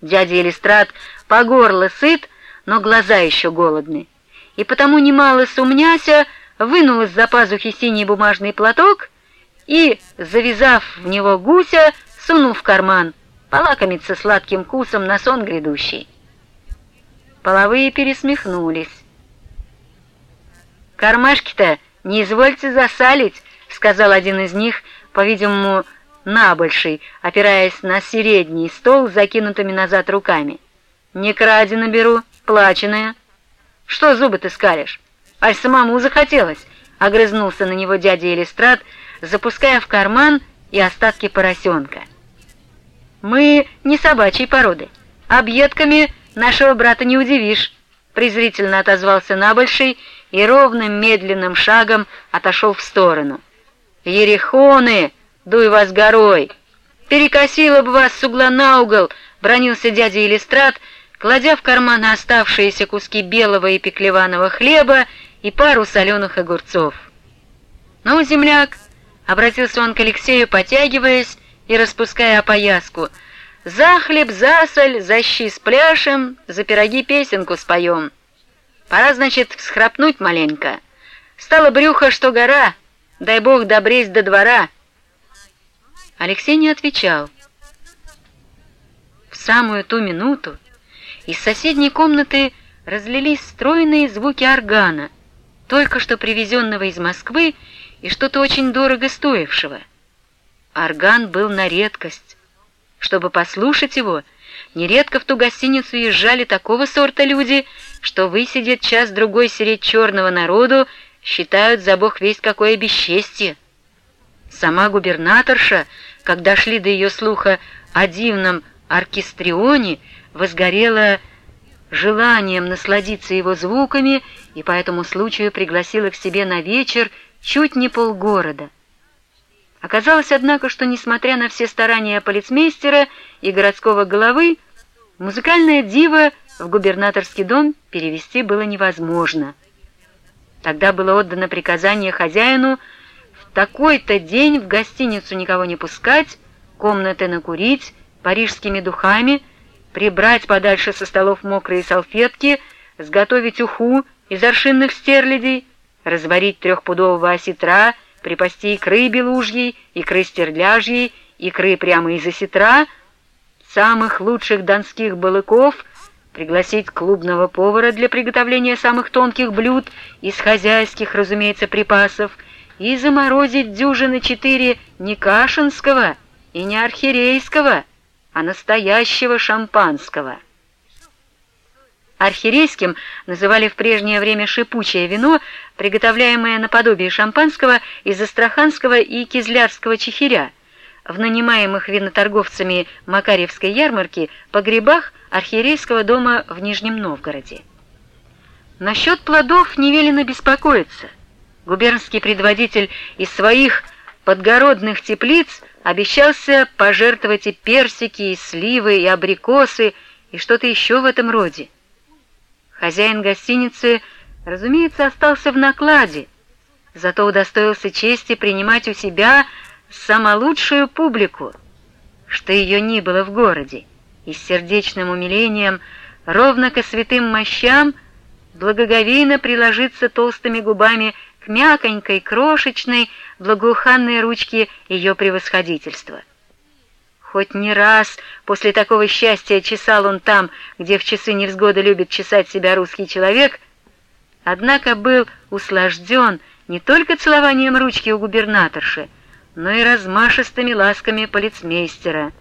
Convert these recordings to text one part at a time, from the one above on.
Дядя Элистрат по горло сыт, но глаза еще голодны. И потому, немало сумняся, вынул из-за пазухи синий бумажный платок и, завязав в него гуся, сунул в карман, полакомиться сладким кусом на сон грядущий. Половые пересмехнулись. «Кармашки-то не извольте засалить», — сказал один из них, по-видимому, набольший, опираясь на средний стол с закинутыми назад руками. «Не крадено беру, плаченое». «Что зубы ты скалишь? Аж самому захотелось», — огрызнулся на него дядя Элистрат, запуская в карман и остатки поросенка. «Мы не собачьей породы. Объедками нашего брата не удивишь», — презрительно отозвался набольший и ровным медленным шагом отошел в сторону. «Ерехоны!» Дуй вас горой! Перекосило бы вас с угла на угол!» — бронился дядя Илистрат, кладя в карман оставшиеся куски белого и пеклеваного хлеба и пару соленых огурцов. «Ну, земляк!» — обратился он к Алексею, потягиваясь и распуская опояску. «За хлеб, за соль, за щи с пляшем, за пироги песенку споем. Пора, значит, всхрапнуть маленько. Стало брюхо, что гора, дай бог добресть до двора». Алексей не отвечал. В самую ту минуту из соседней комнаты разлились стройные звуки органа, только что привезенного из Москвы и что-то очень дорого стоившего. Орган был на редкость. Чтобы послушать его, нередко в ту гостиницу езжали такого сорта люди, что высидят час-другой сереть черного народу, считают за бог весь какое бесчестье. Сама губернаторша когда шли до ее слуха о дивном оркестрионе, возгорела желанием насладиться его звуками и по этому случаю пригласила к себе на вечер чуть не полгорода. Оказалось, однако, что, несмотря на все старания полицмейстера и городского головы, музыкальное диво в губернаторский дом перевести было невозможно. Тогда было отдано приказание хозяину такой-то день в гостиницу никого не пускать, комнаты накурить, парижскими духами, прибрать подальше со столов мокрые салфетки, сготовить уху из аршинных стерлядей, разварить трехпудового осетра, припасти икры белужьей, икры стерляжьей, икры прямо из осетра, самых лучших донских балыков, пригласить клубного повара для приготовления самых тонких блюд из хозяйских, разумеется, припасов — и заморозить дюжины четыре не кашинского и не архирейского, а настоящего шампанского. Архирейским называли в прежнее время шипучее вино, приготовляемое наподобие шампанского из астраханского и кизлярского чехиря, в нанимаемых виноторговцами Макаревской ярмарки погребах архиерейского дома в Нижнем Новгороде. Насчет плодов не велено беспокоиться. Губернский предводитель из своих подгородных теплиц обещался пожертвовать и персики, и сливы, и абрикосы, и что-то еще в этом роде. Хозяин гостиницы, разумеется, остался в накладе, зато удостоился чести принимать у себя самолучшую публику, что ее ни было в городе, и с сердечным умилением, ровно ко святым мощам, благоговейно приложиться толстыми губами мяконькой, крошечной, благоуханной ручки ее превосходительства. Хоть не раз после такого счастья чесал он там, где в часы невзгоды любит чесать себя русский человек, однако был услажден не только целованием ручки у губернаторши, но и размашистыми ласками полицмейстера.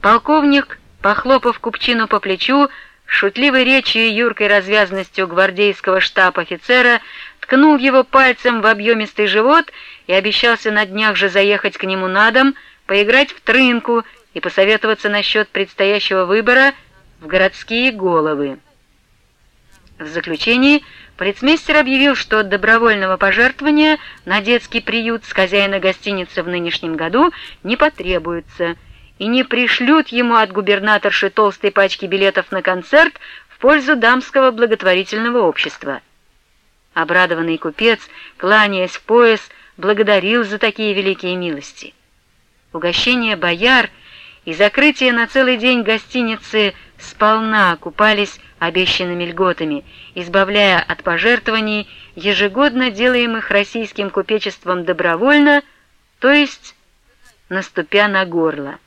Полковник, похлопав купчину по плечу, шутливой речью и юркой развязностью гвардейского штаб-офицера ткнул его пальцем в объемистый живот и обещался на днях же заехать к нему на дом, поиграть в трынку и посоветоваться насчет предстоящего выбора в городские головы. В заключении полицмейстер объявил, что от добровольного пожертвования на детский приют с хозяина гостиницы в нынешнем году не потребуется, и не пришлют ему от губернаторши толстой пачки билетов на концерт в пользу дамского благотворительного общества. Обрадованный купец, кланяясь в пояс, благодарил за такие великие милости. Угощение бояр и закрытие на целый день гостиницы сполна окупались обещанными льготами, избавляя от пожертвований, ежегодно делаемых российским купечеством добровольно, то есть наступя на горло.